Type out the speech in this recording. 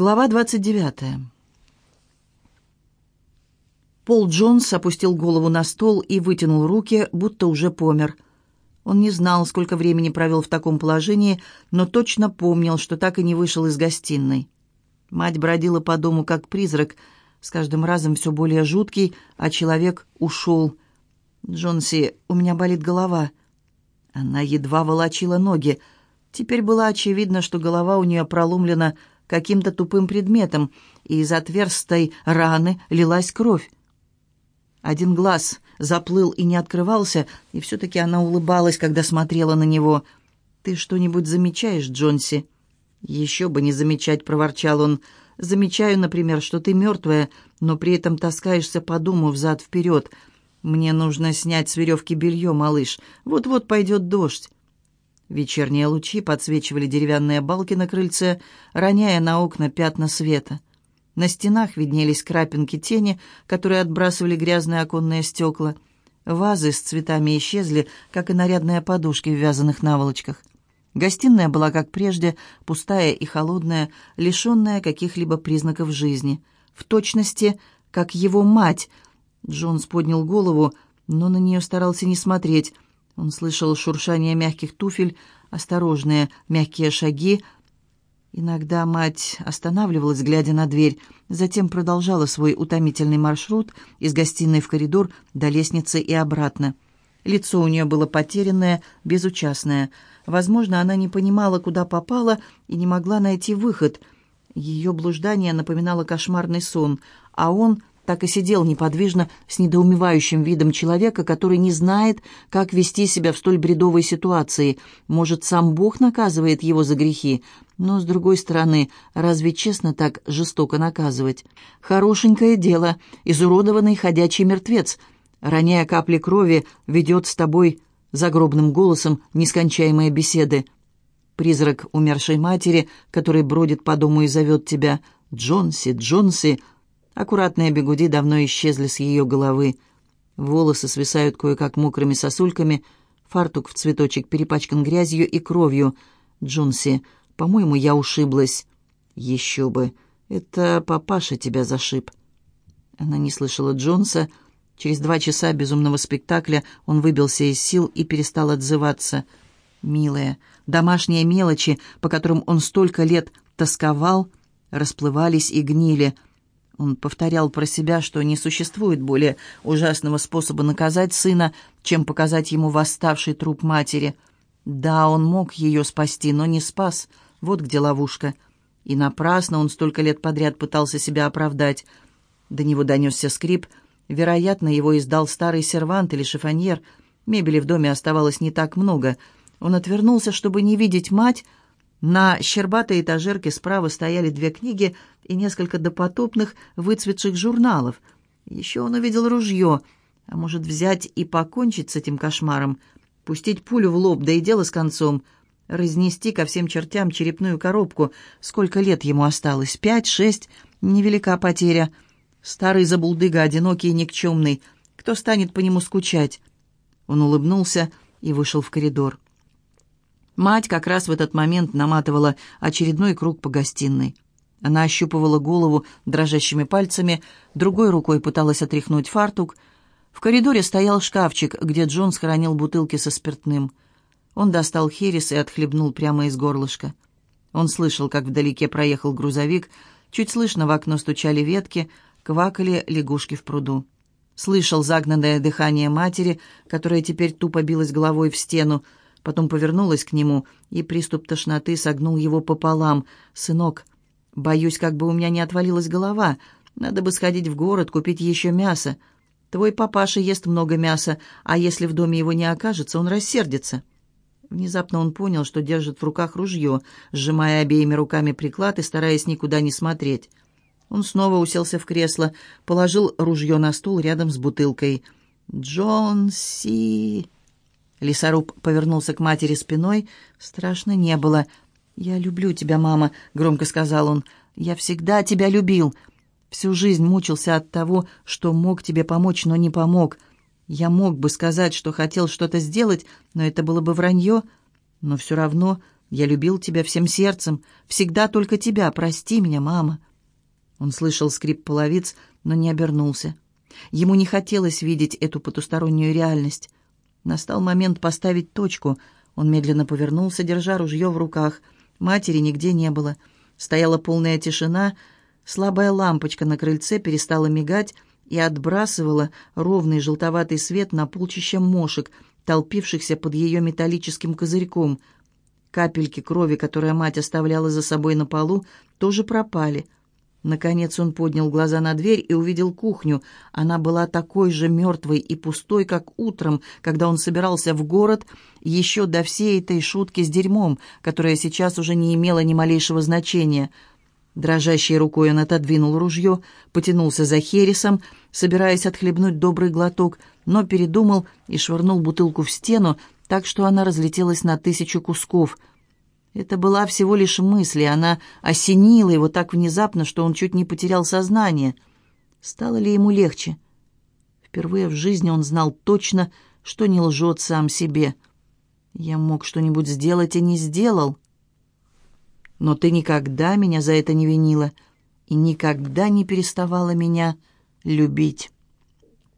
Глава 29. Пол Джонс опустил голову на стол и вытянул руки, будто уже помер. Он не знал, сколько времени провел в таком положении, но точно помнил, что так и не вышел из гостиной. Мать бродила по дому как призрак, с каждым разом все более жуткий, а человек ушел. «Джонси, у меня болит голова». Она едва волочила ноги. Теперь было очевидно, что голова у нее проломлена каким-то тупым предметом, и из отверстой раны лилась кровь. Один глаз заплыл и не открывался, и все-таки она улыбалась, когда смотрела на него. «Ты что-нибудь замечаешь, Джонси?» «Еще бы не замечать», — проворчал он. «Замечаю, например, что ты мертвая, но при этом таскаешься по дому взад-вперед. Мне нужно снять с веревки белье, малыш. Вот-вот пойдет дождь». Вечерние лучи подсвечивали деревянные балки на крыльце, роняя на окна пятна света. На стенах виднелись крапинки тени, которые отбрасывали грязные оконные стекла. Вазы с цветами исчезли, как и нарядные подушки в вязаных наволочках. Гостиная была, как прежде, пустая и холодная, лишенная каких-либо признаков жизни. В точности, как его мать. Джонс поднял голову, но на нее старался не смотреть — он слышал шуршание мягких туфель, осторожные мягкие шаги. Иногда мать останавливалась, глядя на дверь, затем продолжала свой утомительный маршрут из гостиной в коридор до лестницы и обратно. Лицо у нее было потерянное, безучастное. Возможно, она не понимала, куда попала, и не могла найти выход. Ее блуждание напоминало кошмарный сон, а он так и сидел неподвижно с недоумевающим видом человека, который не знает, как вести себя в столь бредовой ситуации. Может, сам Бог наказывает его за грехи, но, с другой стороны, разве честно так жестоко наказывать? Хорошенькое дело, изуродованный ходячий мертвец, роняя капли крови, ведет с тобой загробным голосом нескончаемые беседы. Призрак умершей матери, который бродит по дому и зовет тебя «Джонси, Джонси», Аккуратные бегуди давно исчезли с ее головы. Волосы свисают кое-как мокрыми сосульками, фартук в цветочек перепачкан грязью и кровью. «Джонси, по-моему, я ушиблась». «Еще бы! Это папаша тебя зашиб». Она не слышала Джонса. Через два часа безумного спектакля он выбился из сил и перестал отзываться. Милые, домашние мелочи, по которым он столько лет тосковал, расплывались и гнили — он повторял про себя, что не существует более ужасного способа наказать сына, чем показать ему восставший труп матери. Да, он мог ее спасти, но не спас. Вот где ловушка. И напрасно он столько лет подряд пытался себя оправдать. До него донесся скрип. Вероятно, его издал старый сервант или шифоньер. Мебели в доме оставалось не так много. Он отвернулся, чтобы не видеть мать, на щербатой этажерке справа стояли две книги и несколько допотопных выцветших журналов. Еще он увидел ружье. А может, взять и покончить с этим кошмаром? Пустить пулю в лоб, да и дело с концом. Разнести ко всем чертям черепную коробку. Сколько лет ему осталось? Пять, шесть? Невелика потеря. Старый забулдыга, одинокий и никчемный. Кто станет по нему скучать? Он улыбнулся и вышел в коридор. Мать как раз в этот момент наматывала очередной круг по гостиной. Она ощупывала голову дрожащими пальцами, другой рукой пыталась отряхнуть фартук. В коридоре стоял шкафчик, где Джон схоронил бутылки со спиртным. Он достал херес и отхлебнул прямо из горлышка. Он слышал, как вдалеке проехал грузовик, чуть слышно в окно стучали ветки, квакали лягушки в пруду. Слышал загнанное дыхание матери, которая теперь тупо билась головой в стену, потом повернулась к нему, и приступ тошноты согнул его пополам. «Сынок, боюсь, как бы у меня не отвалилась голова. Надо бы сходить в город, купить еще мясо. Твой папаша ест много мяса, а если в доме его не окажется, он рассердится». Внезапно он понял, что держит в руках ружье, сжимая обеими руками приклад и стараясь никуда не смотреть. Он снова уселся в кресло, положил ружье на стул рядом с бутылкой. «Джон Си...» Лесоруб повернулся к матери спиной. Страшно не было. «Я люблю тебя, мама», — громко сказал он. «Я всегда тебя любил. Всю жизнь мучился от того, что мог тебе помочь, но не помог. Я мог бы сказать, что хотел что-то сделать, но это было бы вранье. Но все равно Я любил тебя всем сердцем, всегда только тебя. Прости меня, мама». Он слышал скрип половиц, но не обернулся. Ему не хотелось видеть эту потустороннюю реальность. Настал момент поставить точку. Он медленно повернулся, держа ружье в руках. Матери нигде не было. Стояла полная тишина. Слабая лампочка на крыльце перестала мигать и отбрасывала ровный желтоватый свет на полчища мошек, толпившихся под ее металлическим козырьком. Капельки крови, которые мать оставляла за собой на полу, тоже пропали — Наконец он поднял глаза на дверь и увидел кухню. Она была такой же мертвой и пустой, как утром, когда он собирался в город, еще до всей этой шутки с дерьмом, которая сейчас уже не имела ни малейшего значения. Дрожащей рукой он отодвинул ружье, потянулся за Хересом, собираясь отхлебнуть добрый глоток, но передумал и швырнул бутылку в стену, так что она разлетелась на тысячу кусков — это была всего лишь мысль, и она осенила его так внезапно, что он чуть не потерял сознание. Стало ли ему легче? Впервые в жизни он знал точно, что не лжет сам себе. Я мог что-нибудь сделать и не сделал. Но ты никогда меня за это не винила и никогда не переставала меня любить».